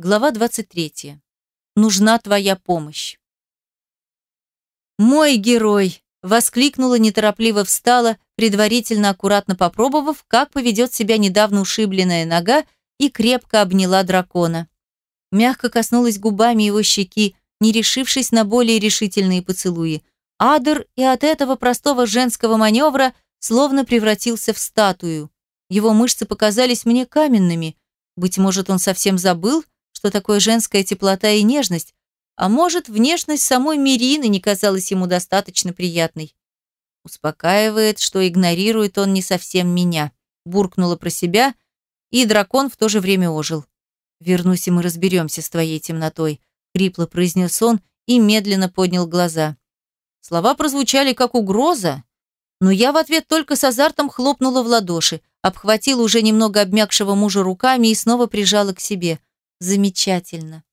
Глава 23. Нужна твоя помощь. «Мой герой!» – воскликнула, неторопливо встала, предварительно аккуратно попробовав, как поведет себя недавно ушибленная нога, и крепко обняла дракона. Мягко коснулась губами его щеки, не решившись на более решительные поцелуи. Адер и от этого простого женского маневра словно превратился в статую. Его мышцы показались мне каменными. Быть может, он совсем забыл, что такое женская теплота и нежность, а может, внешность самой Мирины не казалась ему достаточно приятной. Успокаивает, что игнорирует он не совсем меня. Буркнула про себя, и дракон в то же время ожил. «Вернусь, и мы разберемся с твоей темнотой», — хрипло произнес он и медленно поднял глаза. Слова прозвучали как угроза, но я в ответ только с азартом хлопнула в ладоши, обхватила уже немного обмякшего мужа руками и снова прижала к себе. Замечательно.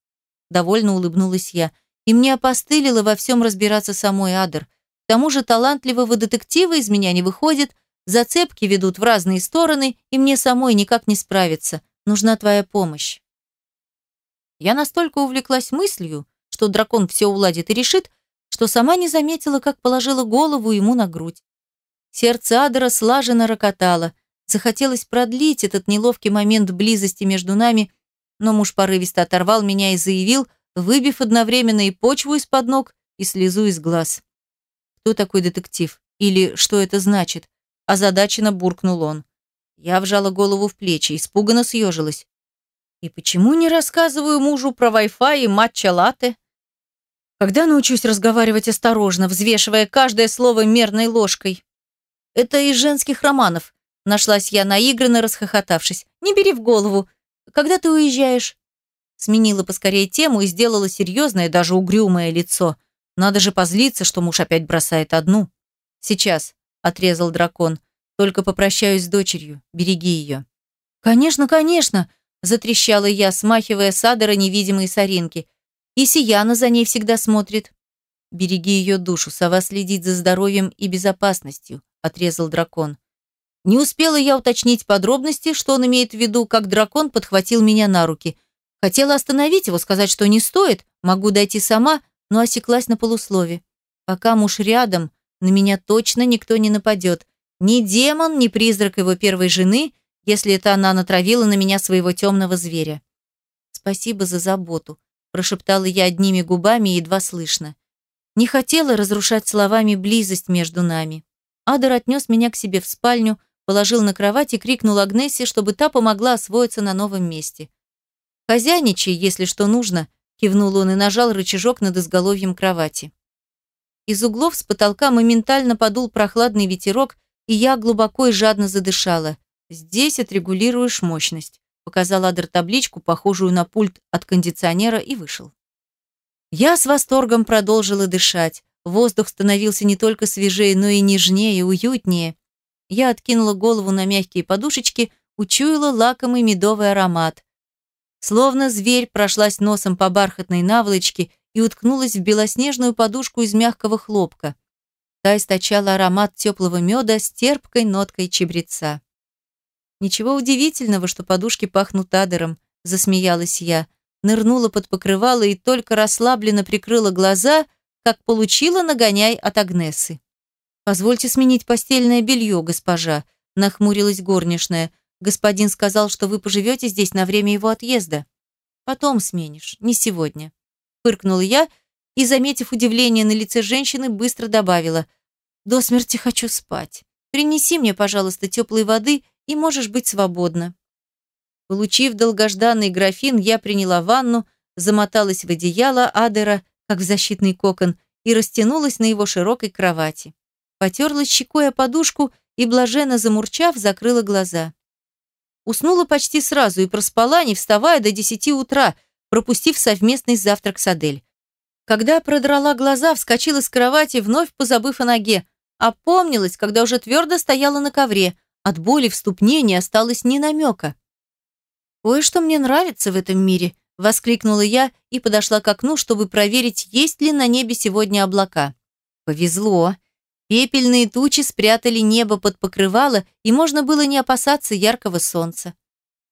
Довольно улыбнулась я. И мне опостылило во всем разбираться самой Адер. К тому же талантливого детектива из меня не выходит, зацепки ведут в разные стороны, и мне самой никак не справиться. Нужна твоя помощь. Я настолько увлеклась мыслью, что дракон все уладит и решит, что сама не заметила, как положила голову ему на грудь. Сердце Адера слаженно рокотало. Захотелось продлить этот неловкий момент близости между нами, но муж порывисто оторвал меня и заявил, выбив одновременно и почву из-под ног, и слезу из глаз. «Кто такой детектив? Или что это значит?» Озадаченно буркнул он. Я вжала голову в плечи, испуганно съежилась. «И почему не рассказываю мужу про Wi-Fi и матча-латте?» Когда научусь разговаривать осторожно, взвешивая каждое слово мерной ложкой? Это из женских романов. Нашлась я наигранно, расхохотавшись. Не бери в голову. Когда ты уезжаешь? Сменила поскорее тему и сделала серьезное, даже угрюмое лицо. Надо же позлиться, что муж опять бросает одну. Сейчас, отрезал дракон. Только попрощаюсь с дочерью. Береги ее. Конечно, конечно, затрещала я, смахивая с Адера невидимые соринки. И Сияна за ней всегда смотрит. Береги ее душу, сова следит за здоровьем и безопасностью отрезал дракон. Не успела я уточнить подробности, что он имеет в виду, как дракон подхватил меня на руки. Хотела остановить его, сказать, что не стоит, могу дойти сама, но осеклась на полуслове. Пока муж рядом, на меня точно никто не нападет. Ни демон, ни призрак его первой жены, если это она натравила на меня своего темного зверя. «Спасибо за заботу», – прошептала я одними губами едва слышно. Не хотела разрушать словами близость между нами. Адер отнес меня к себе в спальню, положил на кровать и крикнул Агнессе, чтобы та помогла освоиться на новом месте. «Хозяйничай, если что нужно», – кивнул он и нажал рычажок над изголовьем кровати. Из углов с потолка моментально подул прохладный ветерок, и я глубоко и жадно задышала. «Здесь отрегулируешь мощность», – показал Адер табличку, похожую на пульт от кондиционера, и вышел. Я с восторгом продолжила дышать. Воздух становился не только свежее, но и нежнее, уютнее. Я откинула голову на мягкие подушечки, учуяла лакомый медовый аромат. Словно зверь прошлась носом по бархатной наволочке и уткнулась в белоснежную подушку из мягкого хлопка. Та источала аромат теплого меда с терпкой ноткой чебреца. «Ничего удивительного, что подушки пахнут адером», – засмеялась я. Нырнула под покрывало и только расслабленно прикрыла глаза, как получила нагоняй от Агнесы. «Позвольте сменить постельное белье, госпожа», – нахмурилась горничная. «Господин сказал, что вы поживете здесь на время его отъезда». «Потом сменишь, не сегодня», – фыркнула я и, заметив удивление на лице женщины, быстро добавила. «До смерти хочу спать. Принеси мне, пожалуйста, теплой воды, и можешь быть свободна». Получив долгожданный графин, я приняла ванну, замоталась в одеяло Адера как в защитный кокон, и растянулась на его широкой кровати. Потерлась щекой о подушку и, блаженно замурчав, закрыла глаза. Уснула почти сразу и проспала, не вставая до десяти утра, пропустив совместный завтрак с Адель. Когда продрала глаза, вскочила с кровати, вновь позабыв о ноге. Опомнилась, когда уже твердо стояла на ковре. От боли в ступне не осталось ни намека. Кое-что мне нравится в этом мире, Воскликнула я и подошла к окну, чтобы проверить, есть ли на небе сегодня облака. Повезло. Пепельные тучи спрятали небо под покрывало, и можно было не опасаться яркого солнца.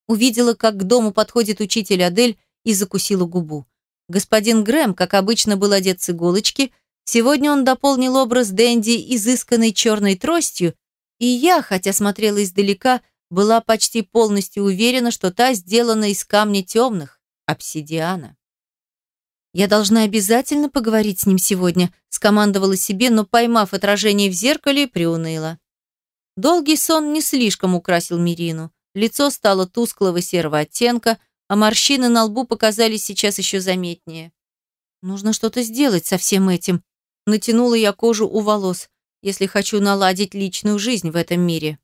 Увидела, как к дому подходит учитель Адель, и закусила губу. Господин Грэм, как обычно, был одет с иголочки. Сегодня он дополнил образ Дэнди изысканной черной тростью, и я, хотя смотрела издалека, была почти полностью уверена, что та сделана из камня темных, обсидиана. «Я должна обязательно поговорить с ним сегодня», скомандовала себе, но, поймав отражение в зеркале, приуныла. Долгий сон не слишком украсил Мирину. Лицо стало тусклого серого оттенка, а морщины на лбу показались сейчас еще заметнее. «Нужно что-то сделать со всем этим», натянула я кожу у волос, если хочу наладить личную жизнь в этом мире.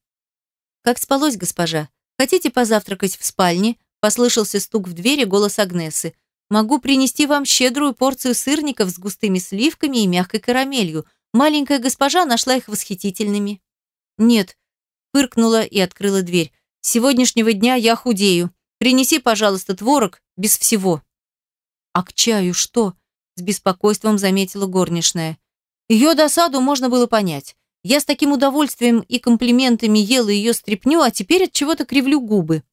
«Как спалось, госпожа? Хотите позавтракать в спальне?» Послышался стук в двери, голос Агнесы. Могу принести вам щедрую порцию сырников с густыми сливками и мягкой карамелью. Маленькая госпожа нашла их восхитительными. Нет, фыркнула и открыла дверь. С сегодняшнего дня я худею. Принеси, пожалуйста, творог без всего. А к чаю что? С беспокойством заметила горничная. Ее досаду можно было понять. Я с таким удовольствием и комплиментами ела ее стряпню, а теперь от чего-то кривлю губы.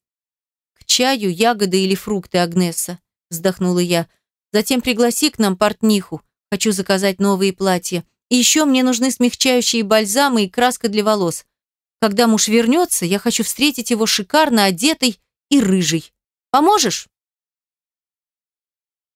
К чаю ягоды или фрукты, Агнеса вздохнула я. Затем пригласи к нам портниху. Хочу заказать новые платья. И еще мне нужны смягчающие бальзамы и краска для волос. Когда муж вернется, я хочу встретить его шикарно одетый и рыжий. Поможешь?